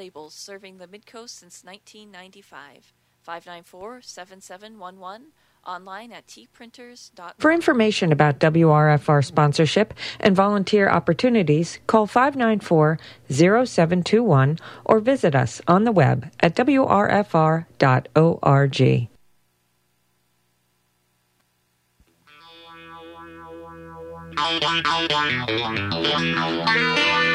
Labels, serving the Midcoast since 1995. 594-7711, online at tprinters.com. For information about WRFR sponsorship and volunteer opportunities, call 594-0721 or visit us on the web at wrfr.org.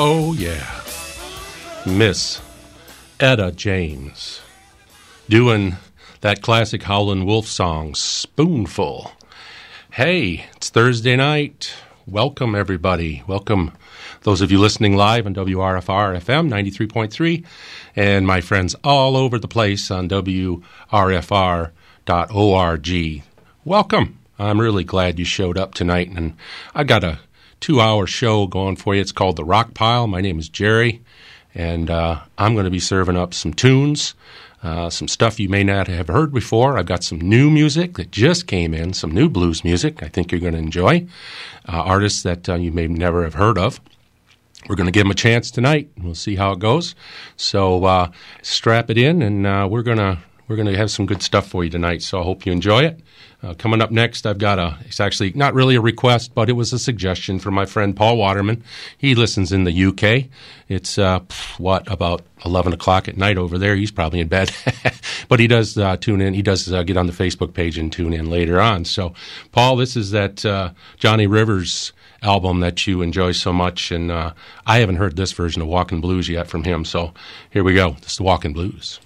Oh, yeah. Miss Etta James doing that classic Howlin' Wolf song, Spoonful. Hey, it's Thursday night. Welcome, everybody. Welcome, those of you listening live on WRFR FM 93.3 and my friends all over the place on WRFR.org. Welcome. I'm really glad you showed up tonight, and I got a two hour show going for you. It's called The Rock Pile. My name is Jerry, and uh, I'm going to be serving up some tunes. Uh, some stuff you may not have heard before. I've got some new music that just came in, some new blues music I think you're going to enjoy, uh, artists that you may never have heard of. We're going to give them a chance tonight. We'll see how it goes. So strap it in, and we're going to we're going to have some good stuff for you tonight. So I hope you enjoy it. Uh, coming up next, I've got a, it's actually not really a request, but it was a suggestion from my friend Paul Waterman. He listens in the UK. It's, uh, what, about 11 o'clock at night over there. He's probably in bed. but he does uh, tune in. He does uh, get on the Facebook page and tune in later on. So, Paul, this is that uh, Johnny Rivers album that you enjoy so much. And uh, I haven't heard this version of Walking Blues yet from him. So here we go. This is Walking Blues.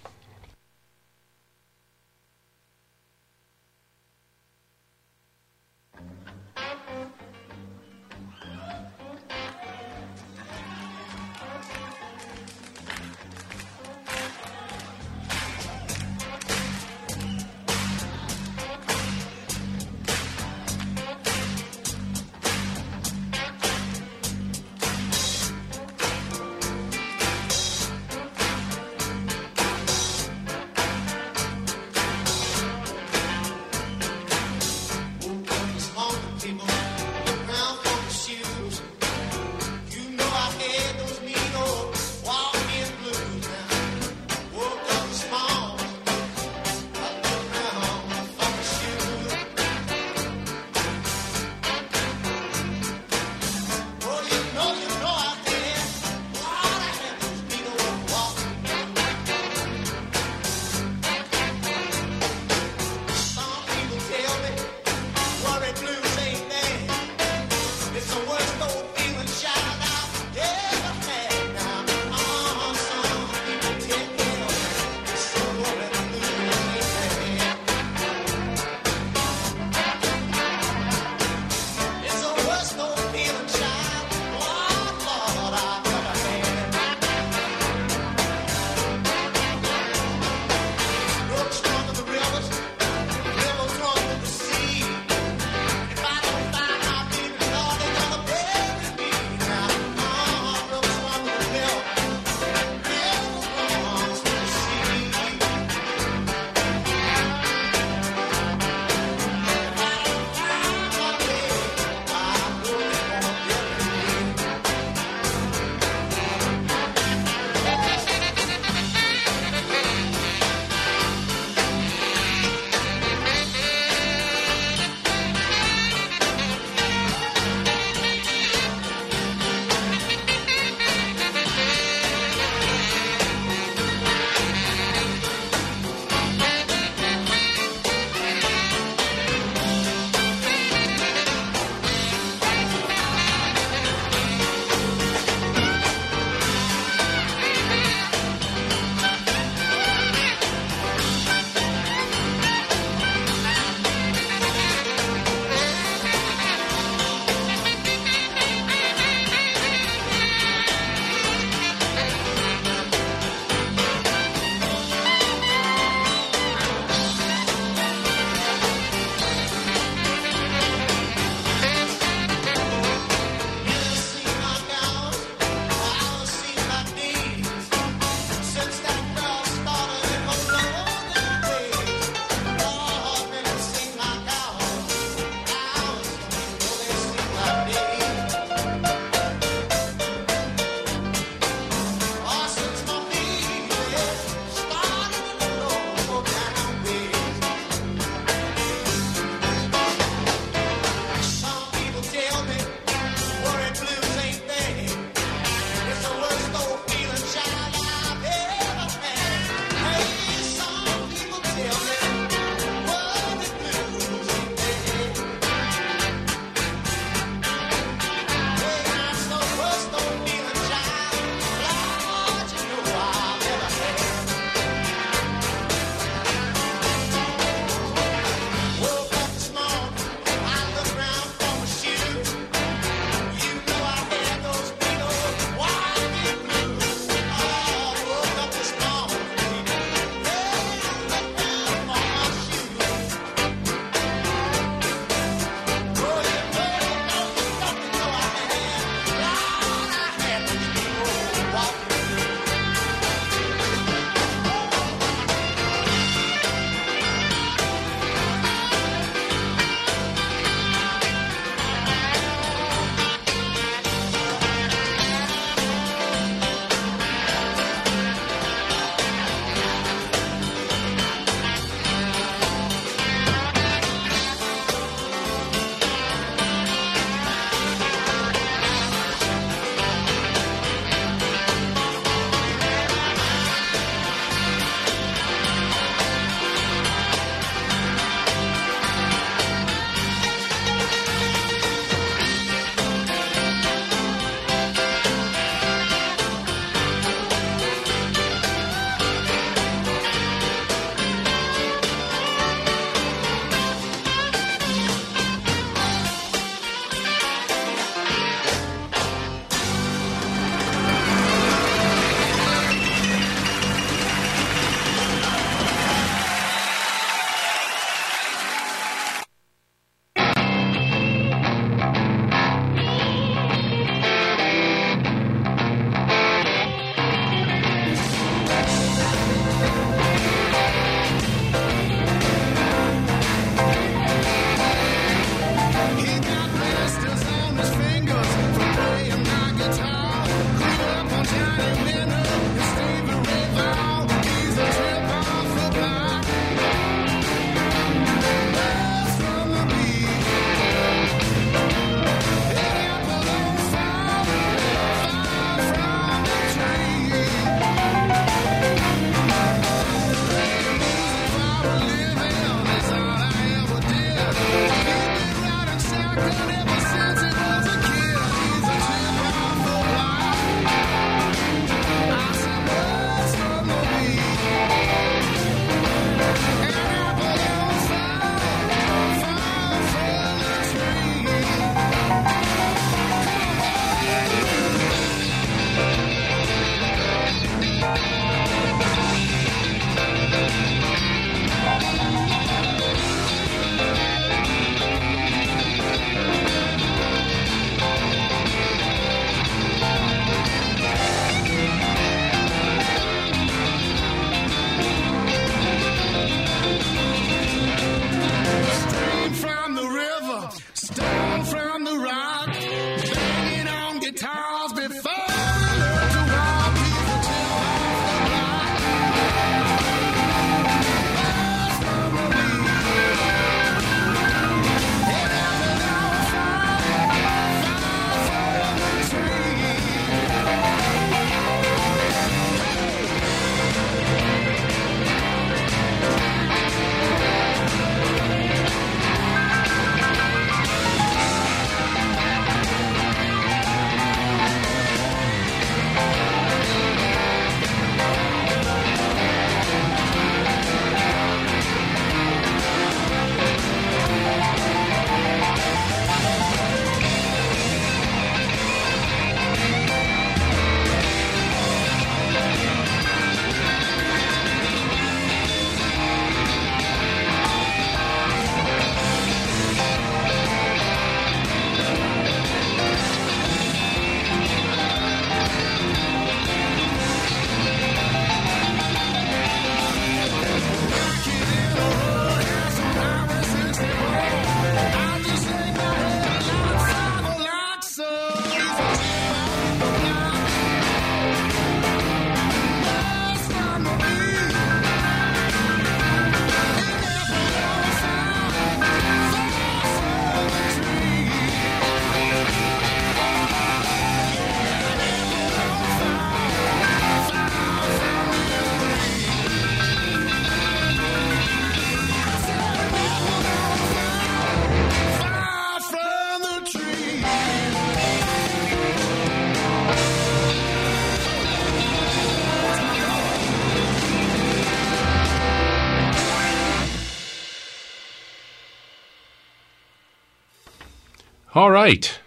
All right.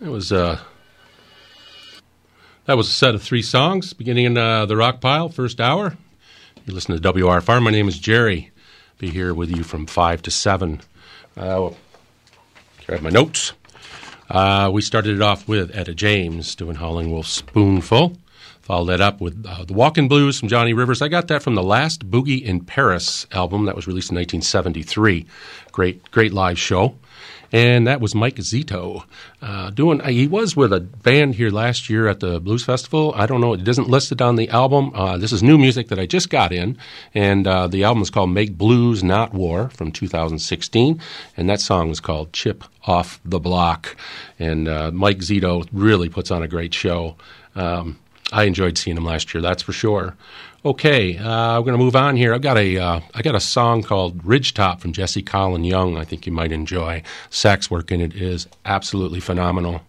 It was uh that was a set of three songs beginning in uh, the rock pile first hour. You listen to WRFR. My name is Jerry. Be here with you from five to seven. Uh, grab my notes. Uh, we started it off with Etta James doing Howling Wolf Spoonful. Followed that up with the Walkin' Blues from Johnny Rivers. I got that from the last Boogie in Paris album that was released in 1973. Great, great live show. And that was Mike Zito uh, doing. He was with a band here last year at the Blues Festival. I don't know; it isn't listed on the album. Uh, this is new music that I just got in, and uh, the album is called "Make Blues Not War" from 2016, and that song is called "Chip Off the Block." And Mike Zito really puts on a great show. Um, I enjoyed seeing him last year, that's for sure. Okay, uh, we're going to move on here. I've got a uh, I got a song called Ridgetop from Jesse Colin Young. I think you might enjoy. Sax work in it is absolutely phenomenal.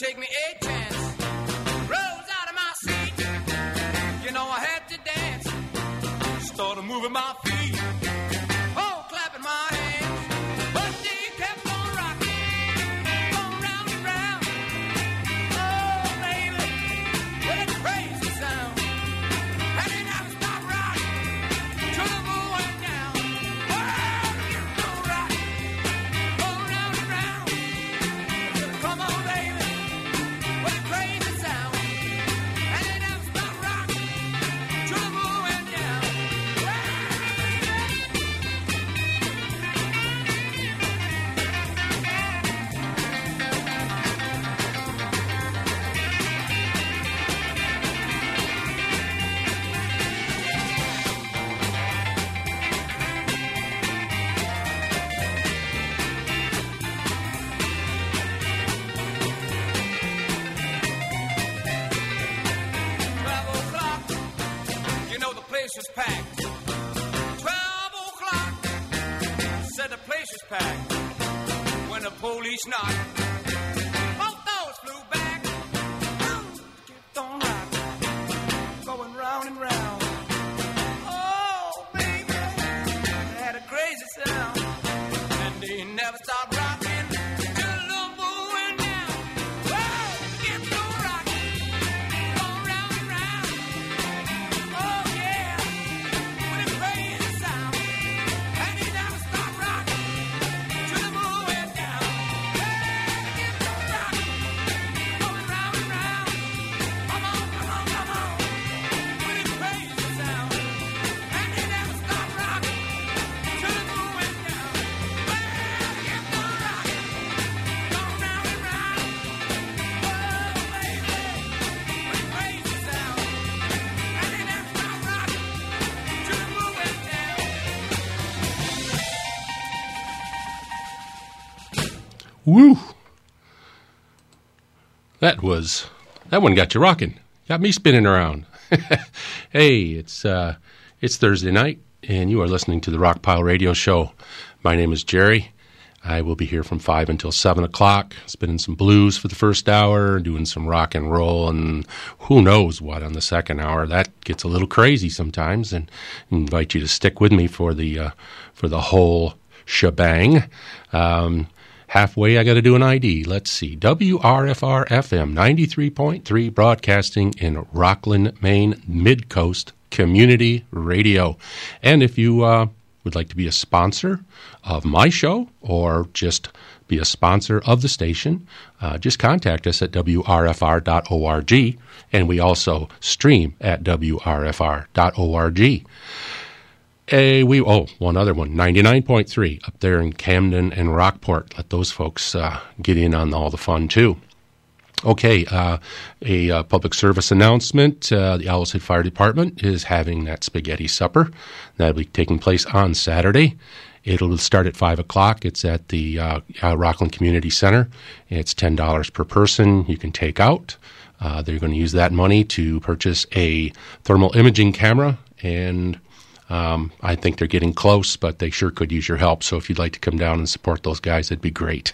Take me a Woo! That was that one got you rocking. Got me spinning around. hey, it's uh, it's Thursday night, and you are listening to the Rock Pile Radio Show. My name is Jerry. I will be here from five until seven o'clock, spinning some blues for the first hour, doing some rock and roll, and who knows what on the second hour. That gets a little crazy sometimes, and invite you to stick with me for the uh, for the whole shebang. Um, halfway, I got to do an ID. Let's see. WRFR FM 93.3, broadcasting in Rockland, Maine, Mid Coast Community Radio. And if you uh, would like to be a sponsor of my show or just be a sponsor of the station, uh, just contact us at WRFR.org. And we also stream at WRFR.org. A we oh one other one ninety nine point three up there in Camden and Rockport. Let those folks uh, get in on all the fun too. Okay, uh, a uh, public service announcement. Uh, the Owl's Fire Department is having that spaghetti supper. That'll be taking place on Saturday. It'll start at 5 o'clock. It's at the uh, Rockland Community Center. It's $10 per person you can take out. They're going to use that money to purchase a thermal imaging camera and um, I think they're getting close, but they sure could use your help. So if you'd like to come down and support those guys, that'd be great.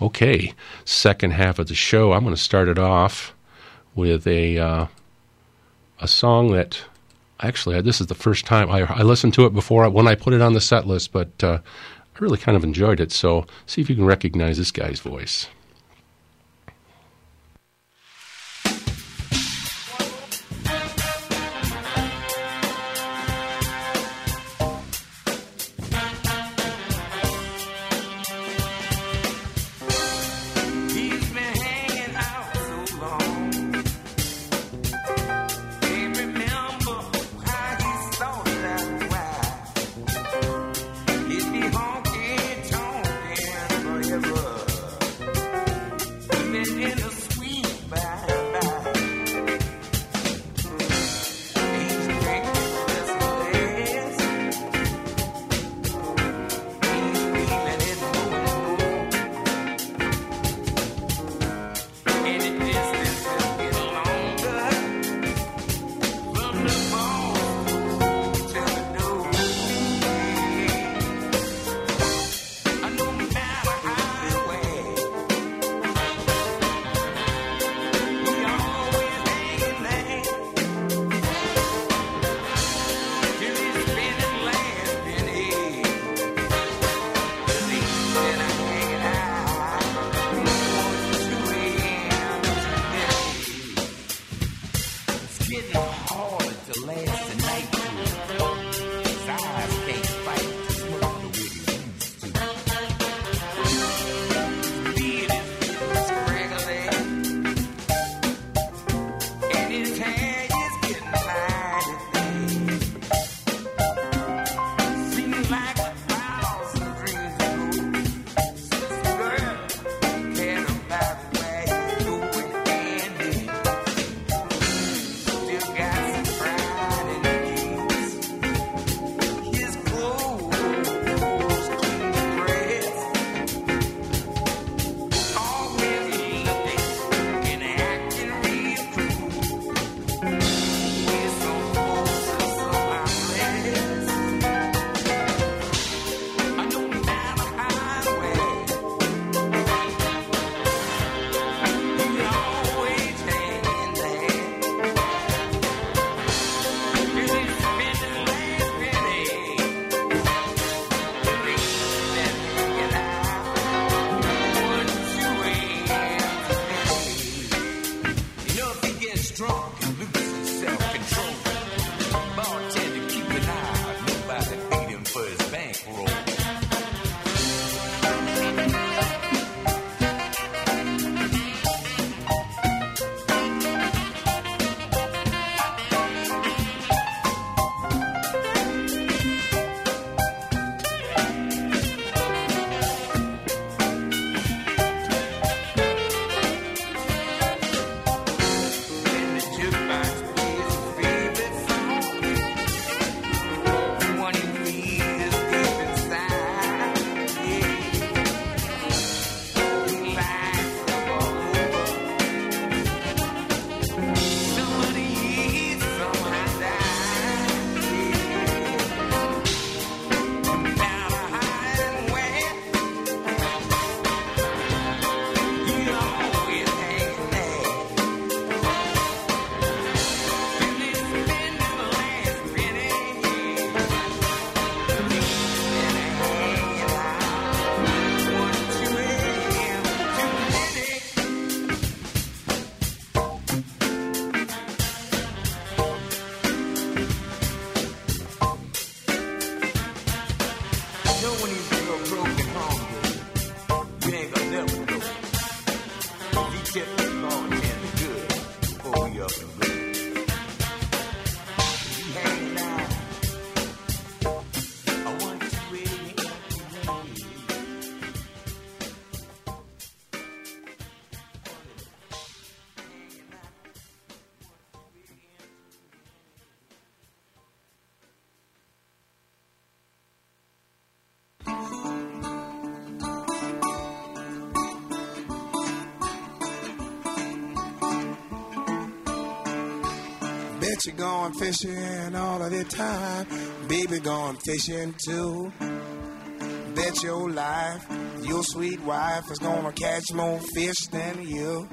Okay, second half of the show, I'm going to start it off with a uh, a song that actually this is the first time I, I listened to it before when I put it on the set list, but uh, I really kind of enjoyed it. So see if you can recognize this guy's voice. Bet you going fishing all of the time. Baby going fishing too. Bet your life your sweet wife is gonna catch more fish than you.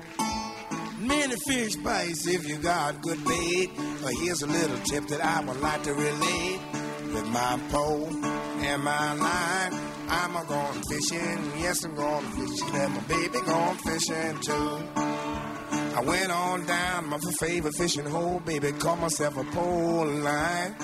Many fish bites if you got good bait. But here's a little tip that I would like to relate. With my pole and my line, I'm a going fishing. Yes, I'm going fishing. And my baby going fishing too. I went on down my favorite fishing hole, baby. Caught myself a pole line.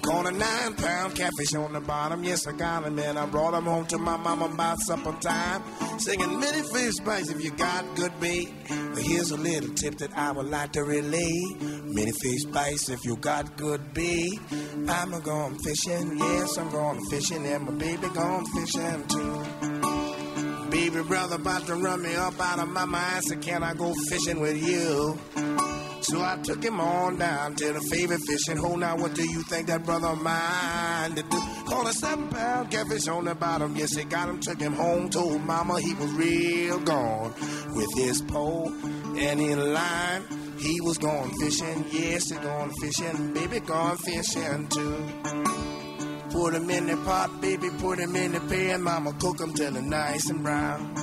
Caught a nine pound catfish on the bottom. Yes, I got him, and I brought him home to my mama by supper time. Singing many fish bites if you got good bait. But here's a little tip that I would like to relay. Many fish bites if you got good bait. I'm a going fishing, yes, I'm going fishing, and my baby going fishing too. Baby brother about to run me up out of my mind, so can I go fishing with you? So I took him on down to the favorite fishing hole. Now what do you think that brother of mine do? Caught a seven pound catfish on the bottom. Yes, he got him, took him home. Told mama he was real gone with his pole and in line. He was going fishing. Yes, he going fishing. Baby gone fishing too. Put in the pot, baby, put in the pan. Mama cook him till they're nice and brown.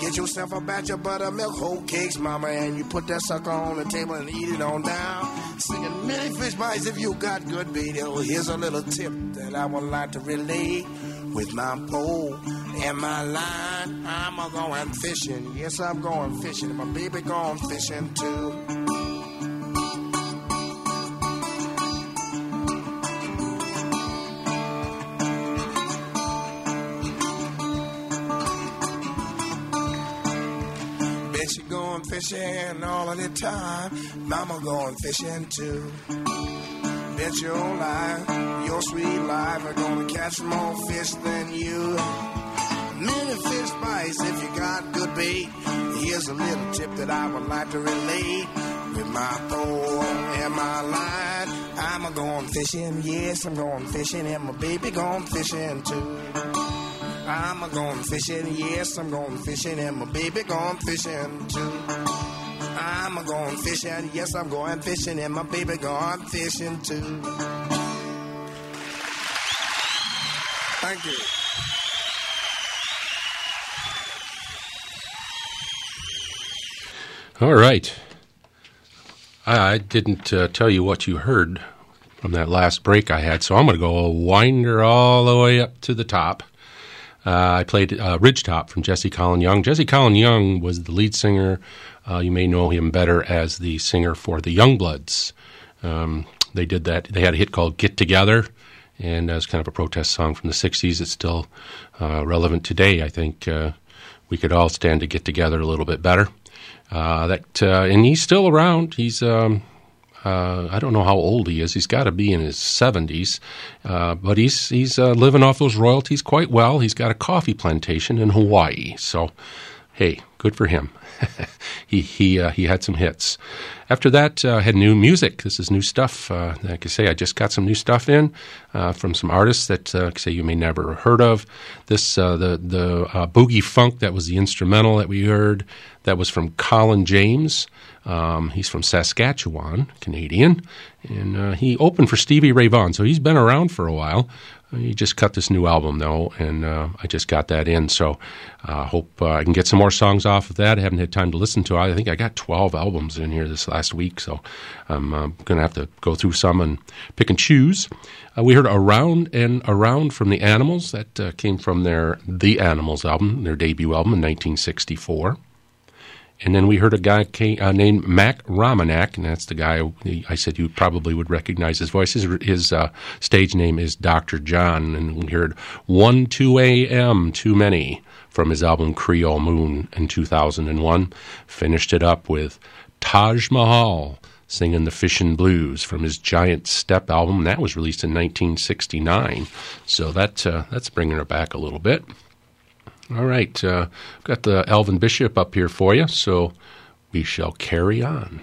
Get yourself a batch of buttermilk whole cakes, mama, and you put that sucker on the table and eat it on down. Singing many fish bites if you got good bait. Oh, here's a little tip that I would like to relay. With my pole and my line, I'm a going fishing. Yes, I'm going fishing. My baby going fishing too. Fishing all of the time. Mama going fishing too. Bet your life, your sweet life, are gonna catch more fish than you. Many fish bites if you got good bait. Here's a little tip that I would like to relate. With my pole and my line, I'm a going fishing. Yes, I'm going fishing, and my baby going fishing too. I'm a going fishing, yes, I'm going fishing, and my baby going fishing too. I'm a going fishing, yes, I'm going fishing, and my baby going fishing too. Thank you. All right. I, didn't uh, tell you what you heard from that last break I had, so I'm going to go winder all the way up to the top. Uh, I played uh, Ridgetop from Jesse Colin Young. Jesse Colin Young was the lead singer. Uh, you may know him better as the singer for the Youngbloods. Um, they did that. They had a hit called "Get Together," and as kind of a protest song from the '60s. It's still uh, relevant today. I think we could all stand to get together a little bit better. That and he's still around. He's um, uh, I don't know how old he is. He's got to be in his seventies, uh, but he's he's uh, living off those royalties quite well. He's got a coffee plantation in Hawaii, so hey, good for him. he he uh, he had some hits. After that, uh, had new music. This is new stuff. Uh, like I say, I just got some new stuff in uh, from some artists that say you may never have heard of. This the the boogie funk that was the instrumental that we heard. That was from Colin James. Um, he's from Saskatchewan, Canadian, and he opened for Stevie Ray Vaughan. So he's been around for a while. He just cut this new album though, and uh, I just got that in. So I uh, hope uh, I can get some more songs off of that. I haven't had time to listen to it. I think I got 12 albums in here this last week, so I'm uh, going to have to go through some and pick and choose. Uh, we heard Around and Around from the Animals. That uh, came from their The Animals album, their debut album in 1964. And then we heard a guy uh, named Mac Rebennack, and that's the guy I said you probably would recognize his voice. His, his uh, stage name is Dr. John, and we heard 1 2 a.m. Too Many from his album Creole Moon in 2001. Finished it up with Taj Mahal singing the Fishin' Blues from his Giant Step album. That was released in 1969. So that, uh, that's bringing it back a little bit. All right, uh, I've got the Elvin Bishop up here for you, so we shall carry on.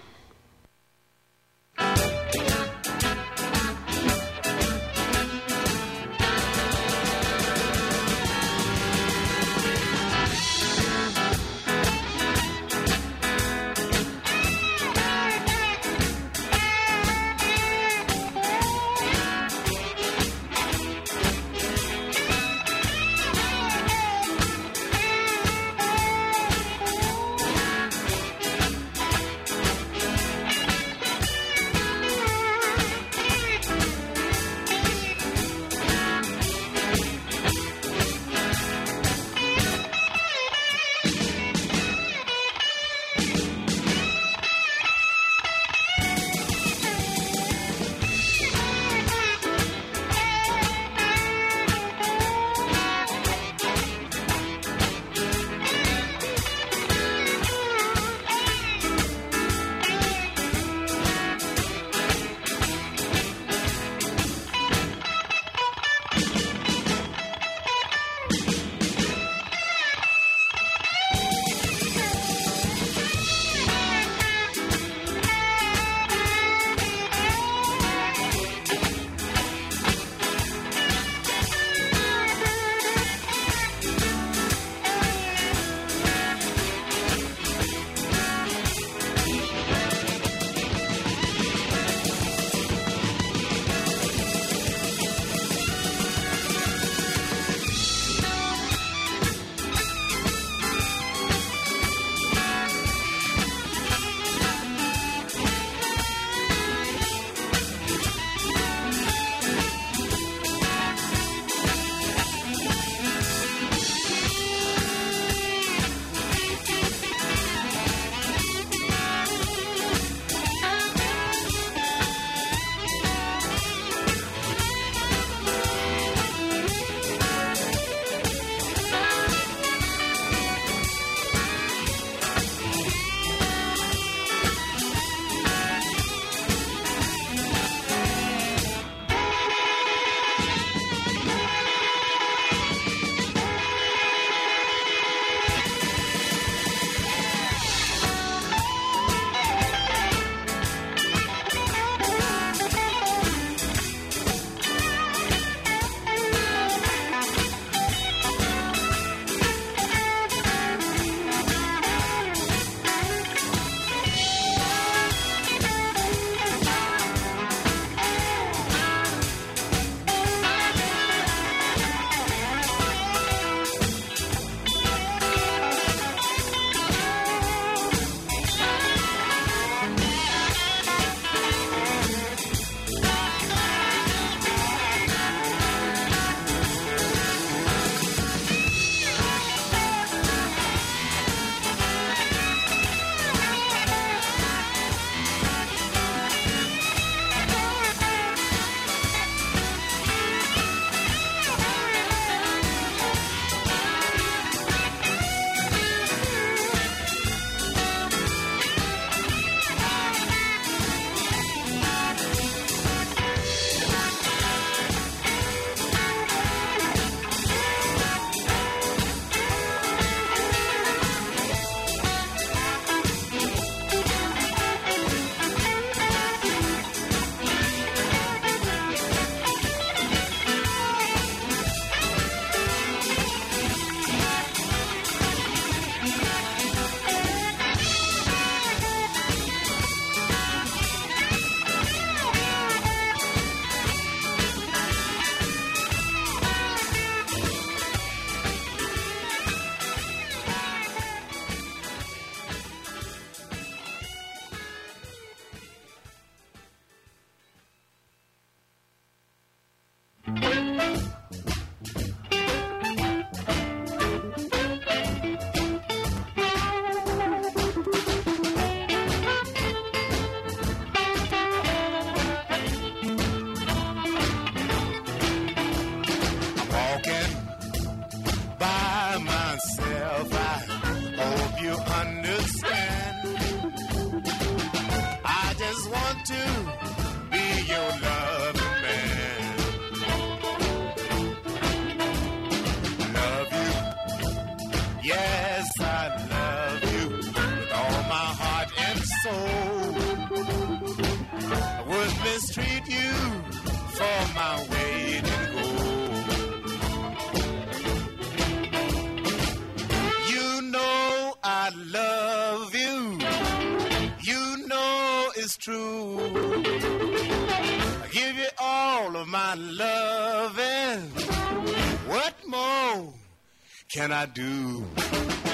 Can I do?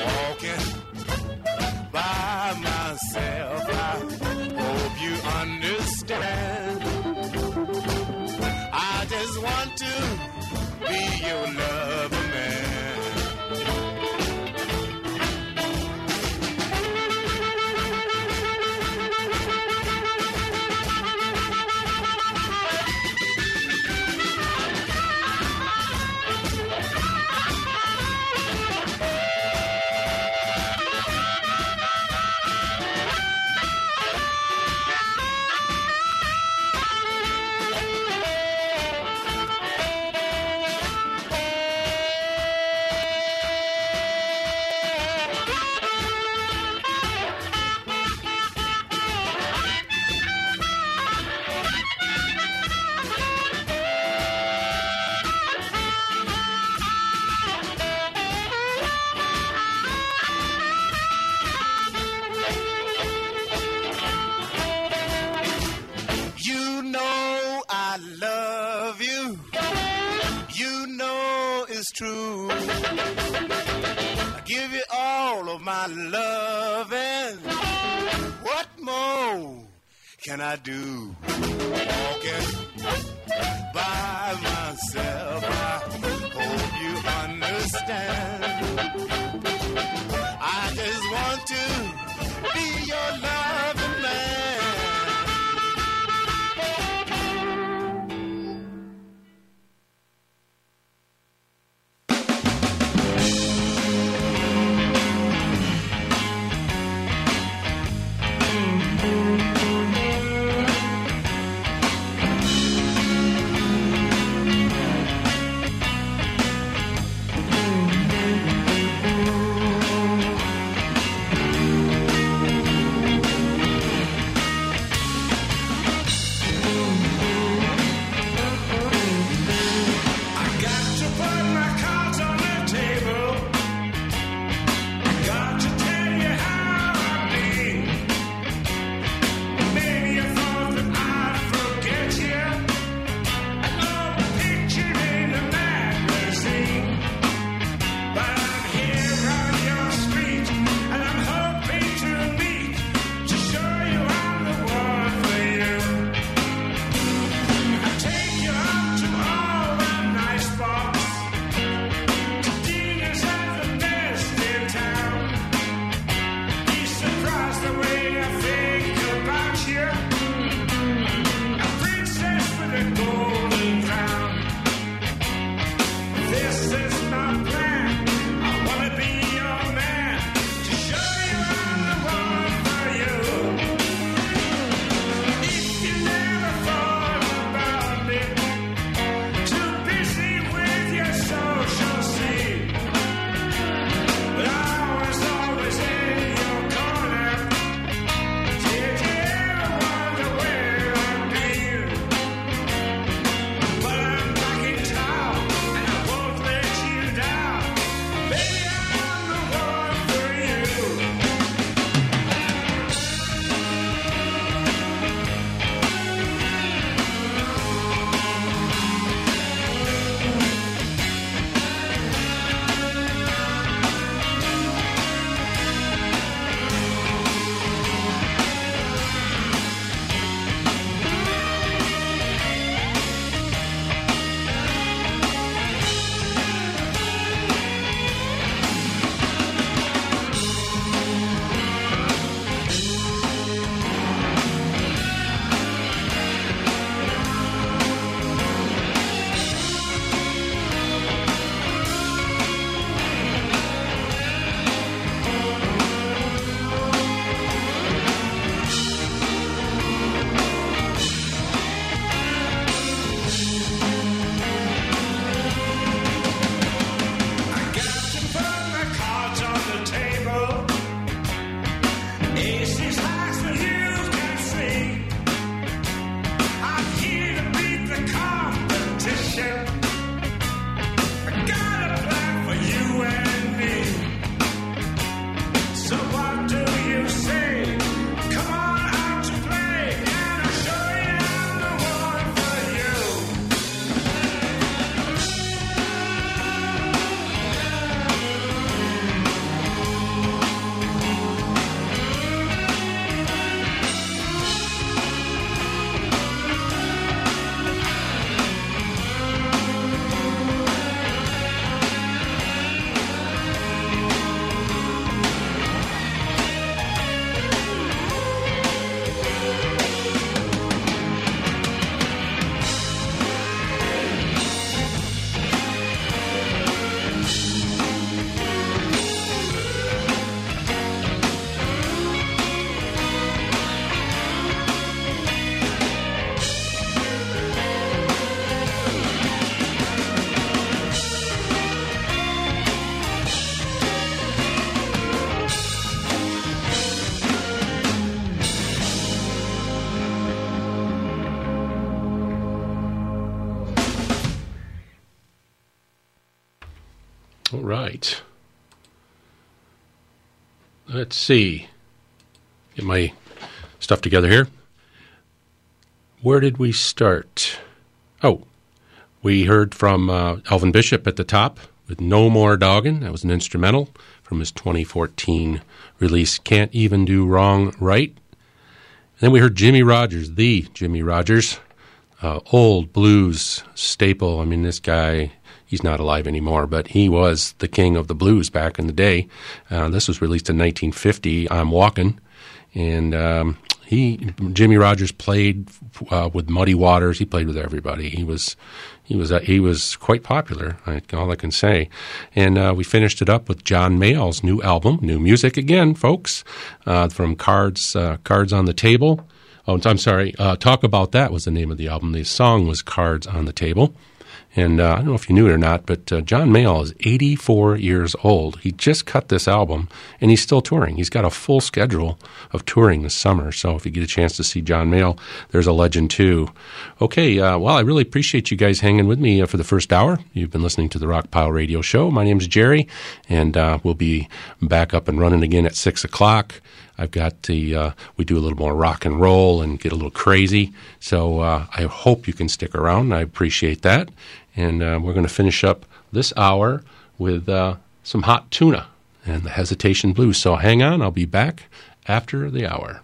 Walking by myself. I hope you understand. I just want to be your lover can I do? Walking by myself. I right. Let's see. Get my stuff together here. Where did we start? Oh, we heard from uh, Elvin Bishop at the top with No More Doggin'. That was an instrumental from his 2014 release, Can't Even Do Wrong Right. then we heard Jimmy Rogers, the Jimmy Rogers, uh, old blues staple. I mean, this guy, he's not alive anymore, but he was the king of the blues back in the day. Uh, this was released in 1950. I'm Walking. And um, he, Jimmy Rogers, played uh, with Muddy Waters. He played with everybody. He was, he was, uh, he was quite popular. I, all I can say. And uh, we finished it up with John Mayall's new album, new music again, folks, from Cards, Cards on the Table. Oh, I'm sorry. Talk About That was the name of the album. The song was Cards on the Table. And uh, I don't know if you knew it or not, but uh, John Mayall is 84 years old. He just cut this album, and he's still touring. He's got a full schedule of touring this summer. So if you get a chance to see John Mayall, there's a legend too. Okay, uh, well, I really appreciate you guys hanging with me for the first hour. You've been listening to the Rockpile Radio Show. My name's Jerry, and we'll be back up and running again at 6 o'clock. I've got the, uh, we do a little more rock and roll and get a little crazy. So uh, I hope you can stick around. I appreciate that. And uh, we're going to finish up this hour with uh, some hot tuna and the Hesitation Blues. So hang on, I'll be back after the hour.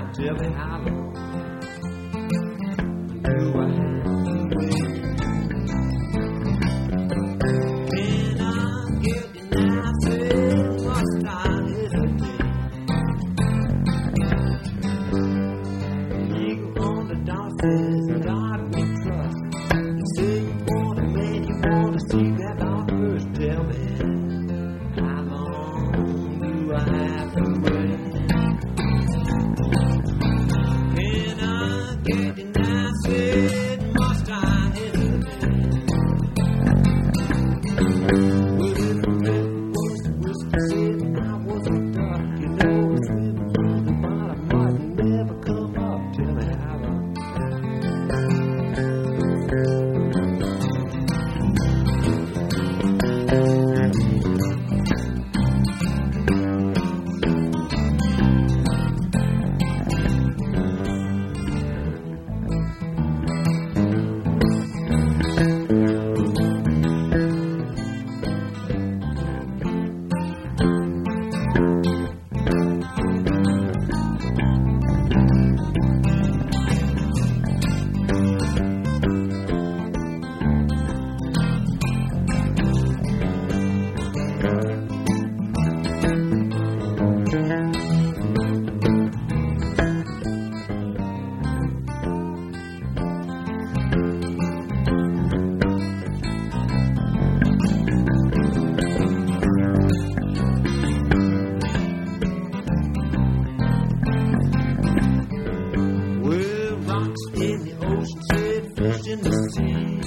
Won't mind telling in